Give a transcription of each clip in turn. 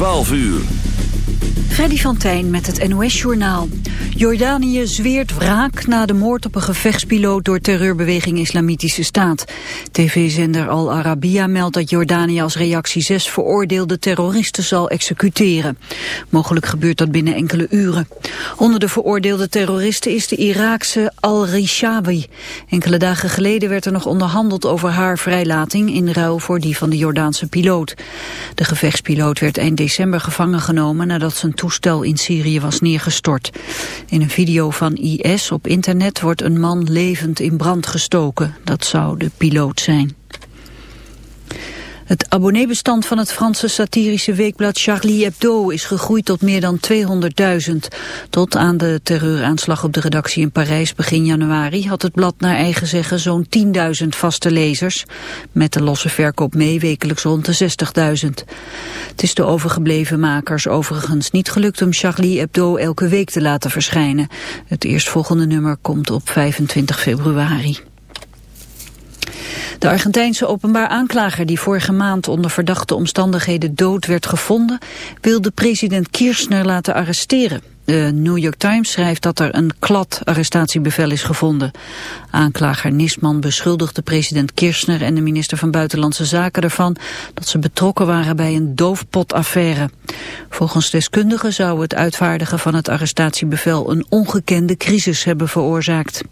12 uur. Freddy van Tijn met het NOS-journaal. Jordanië zweert wraak na de moord op een gevechtspiloot door terreurbeweging Islamitische Staat. TV-zender Al Arabiya meldt dat Jordanië als reactie zes veroordeelde terroristen zal executeren. Mogelijk gebeurt dat binnen enkele uren. Onder de veroordeelde terroristen is de Iraakse Al-Rishawi. Enkele dagen geleden werd er nog onderhandeld over haar vrijlating in ruil voor die van de Jordaanse piloot. De gevechtspiloot werd eind december gevangen genomen nadat zijn toestel in Syrië was neergestort. In een video van IS op internet wordt een man levend in brand gestoken. Dat zou de piloot zijn. Het abonneebestand van het Franse satirische weekblad Charlie Hebdo is gegroeid tot meer dan 200.000. Tot aan de terreuraanslag op de redactie in Parijs begin januari had het blad naar eigen zeggen zo'n 10.000 vaste lezers. Met de losse verkoop mee wekelijks rond de 60.000. Het is de overgebleven makers overigens niet gelukt om Charlie Hebdo elke week te laten verschijnen. Het eerstvolgende nummer komt op 25 februari. De Argentijnse openbaar aanklager die vorige maand onder verdachte omstandigheden dood werd gevonden, wilde president Kirchner laten arresteren. De New York Times schrijft dat er een klad arrestatiebevel is gevonden. Aanklager Nisman beschuldigde president Kirchner en de minister van Buitenlandse Zaken ervan dat ze betrokken waren bij een doofpotaffaire. Volgens deskundigen zou het uitvaardigen van het arrestatiebevel een ongekende crisis hebben veroorzaakt.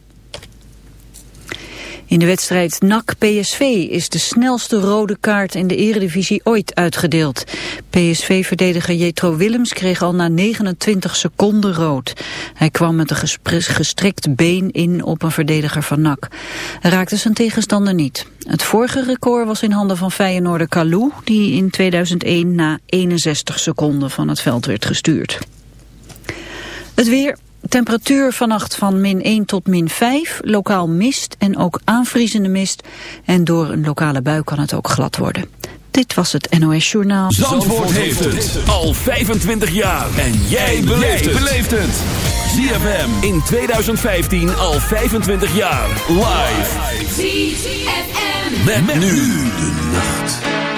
In de wedstrijd NAC-PSV is de snelste rode kaart in de eredivisie ooit uitgedeeld. PSV-verdediger Jetro Willems kreeg al na 29 seconden rood. Hij kwam met een gestrekt been in op een verdediger van NAC. Hij raakte zijn tegenstander niet. Het vorige record was in handen van Feyenoorder Kalou, die in 2001 na 61 seconden van het veld werd gestuurd. Het weer, Temperatuur vannacht van min 1 tot min 5, lokaal mist en ook aanvriezende mist. En door een lokale bui kan het ook glad worden. Dit was het NOS Journaal. Zandvoort, heeft het al 25 jaar. En jij beleeft het. ZFM in 2015 al 25 jaar. Live. ZFM. met nu de nacht.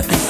Let me.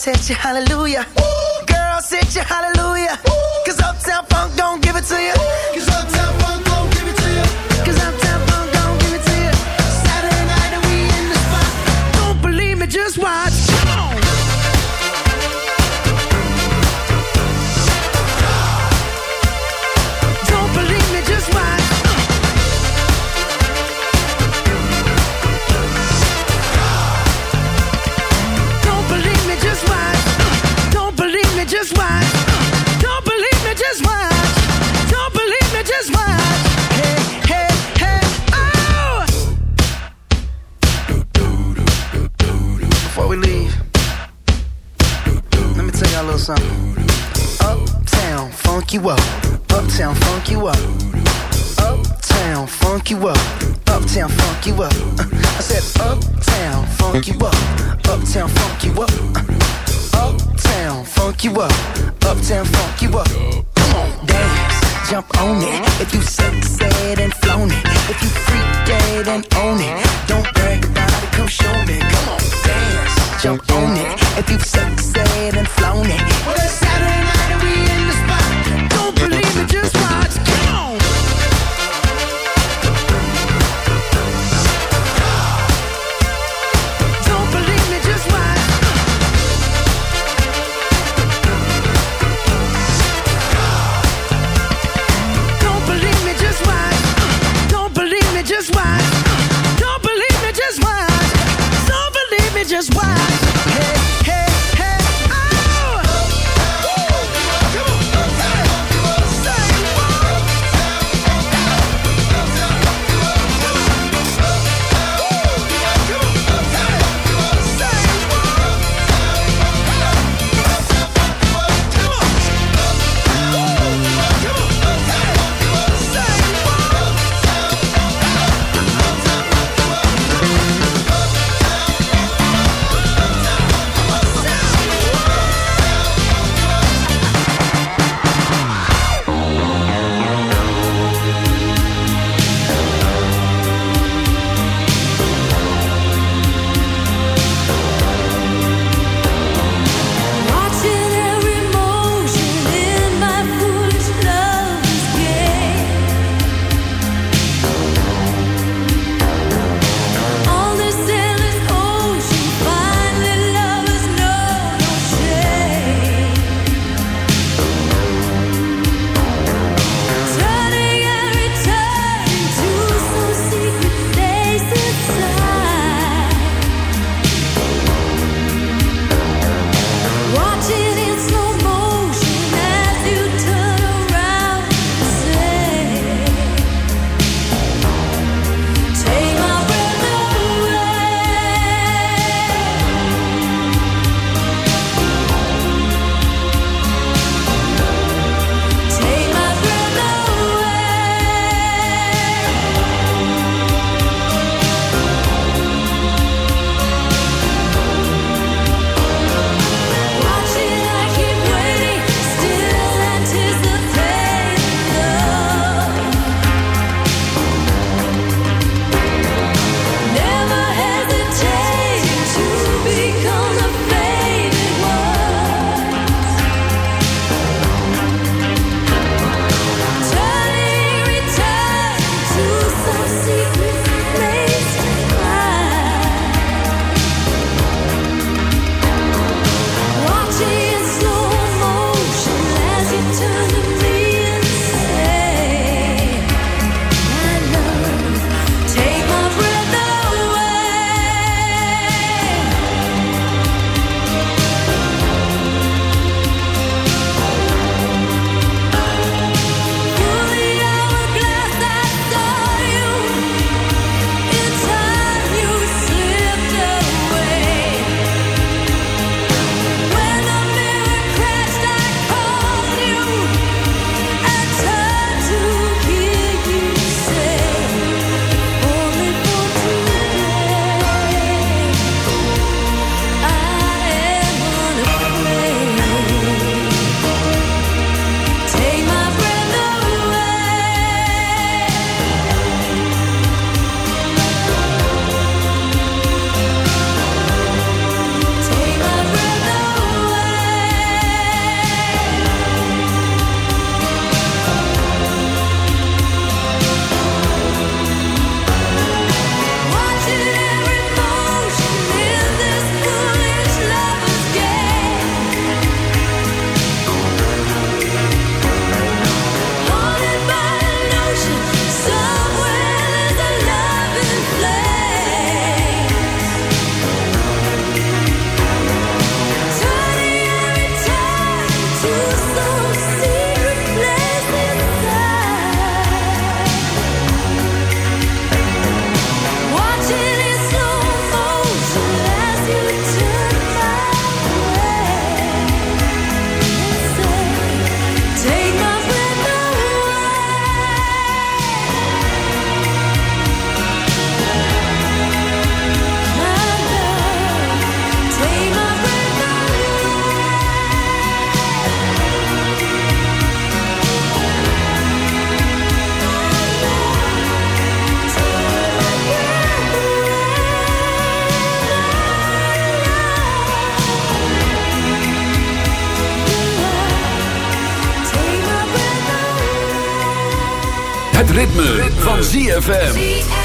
set you hallelujah. Girl, set you hallelujah. ZFM.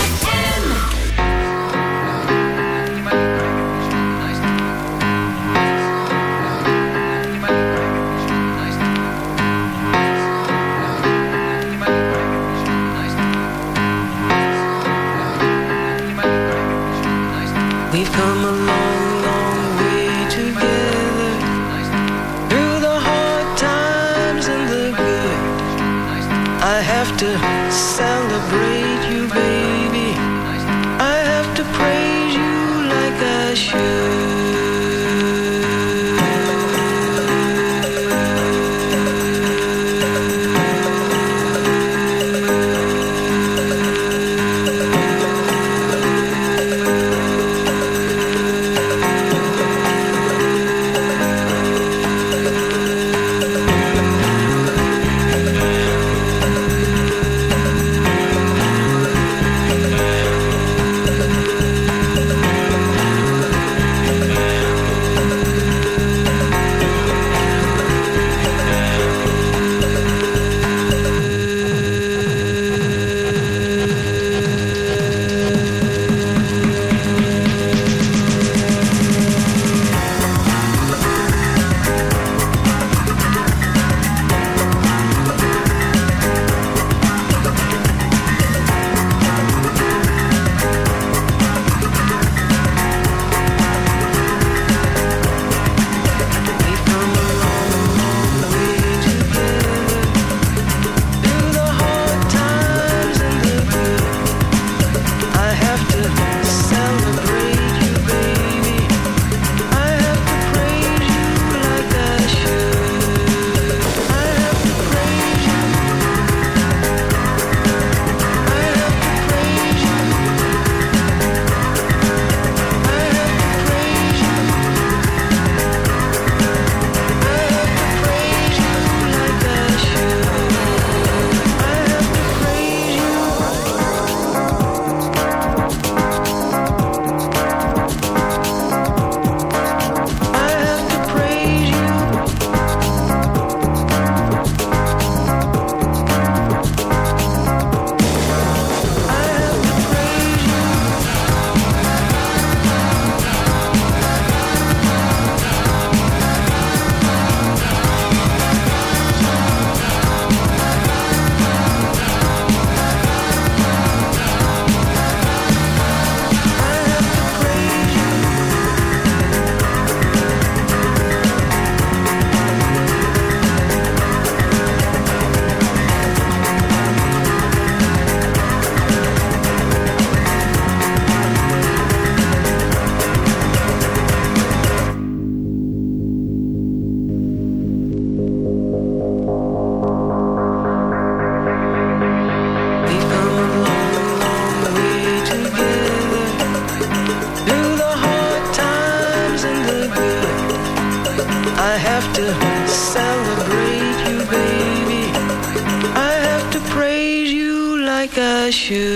shoes.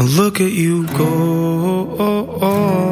Now look at you go.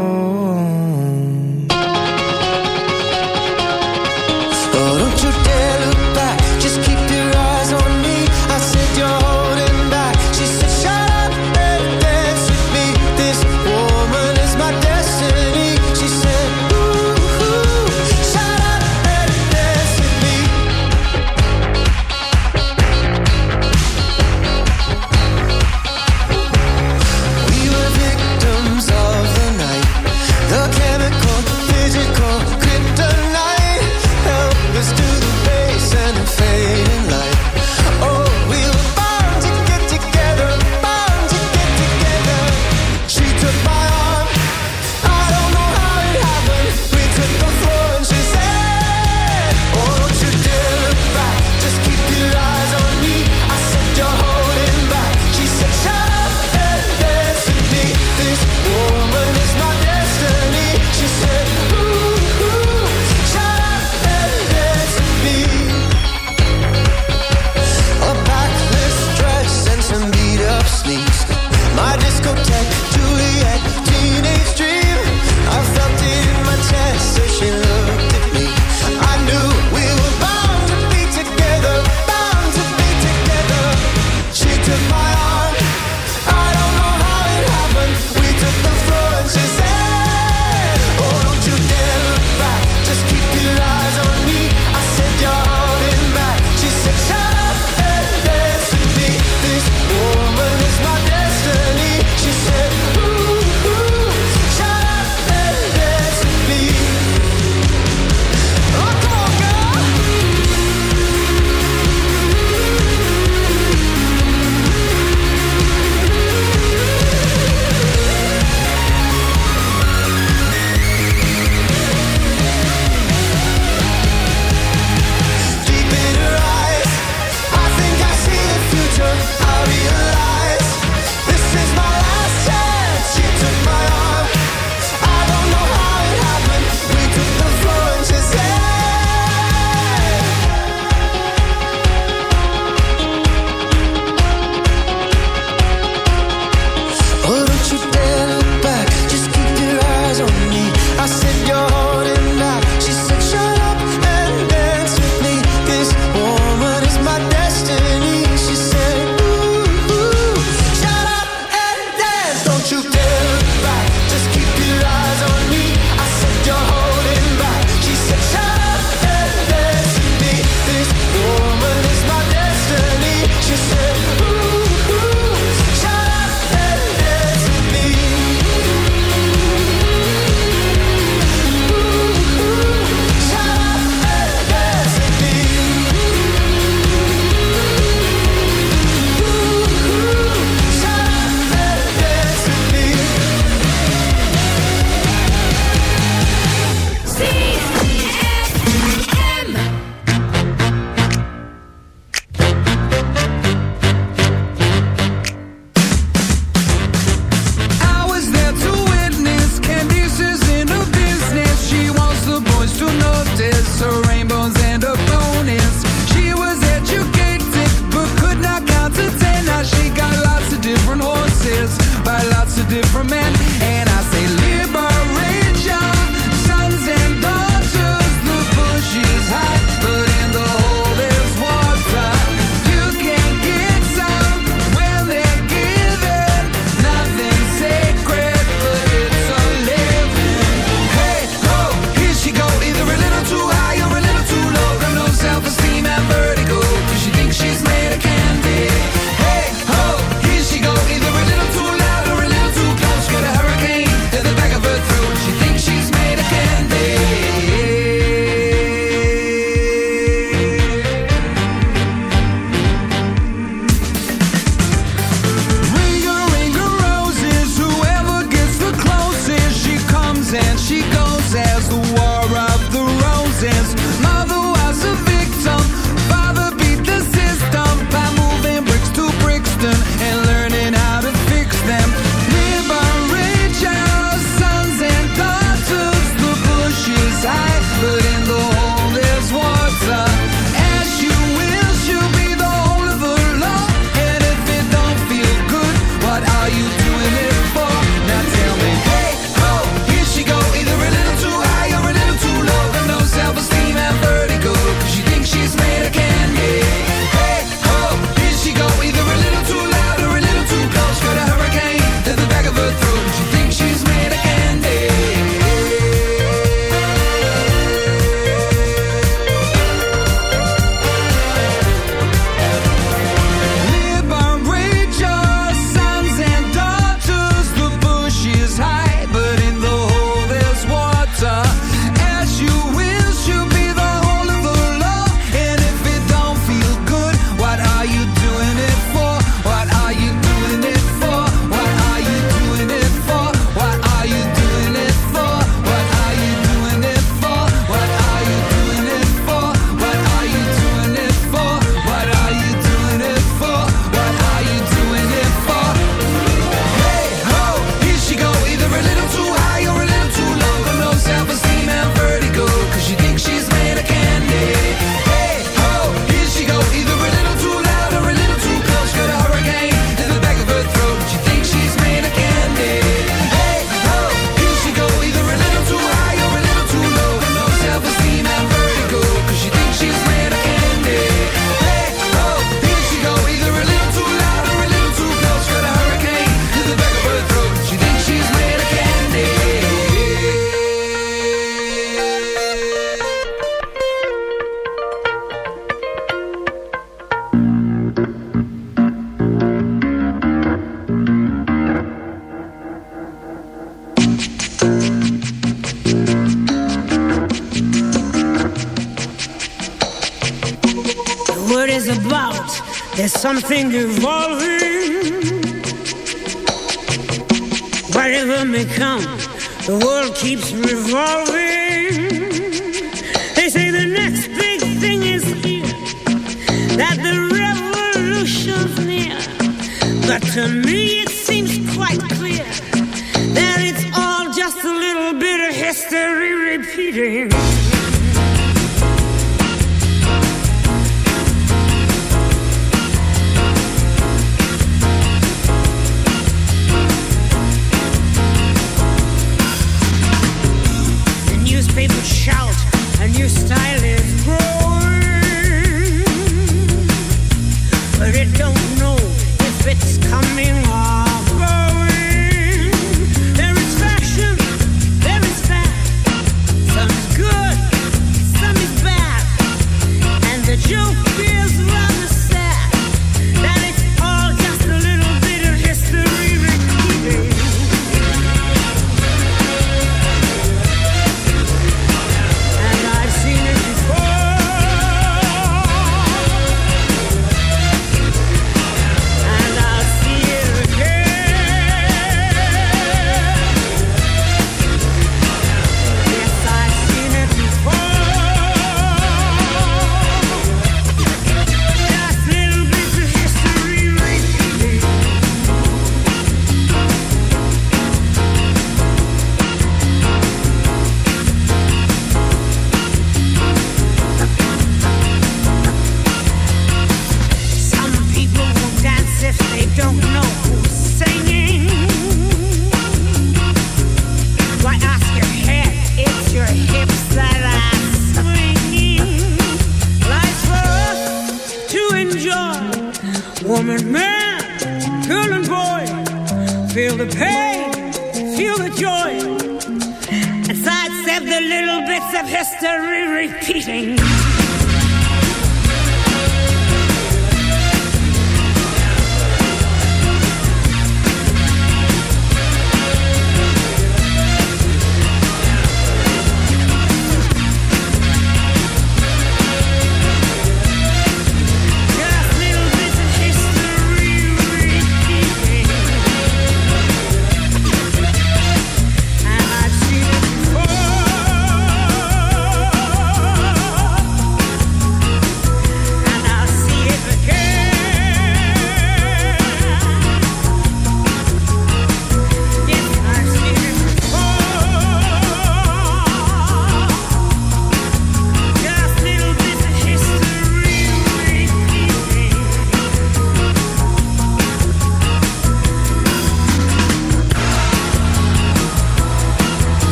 give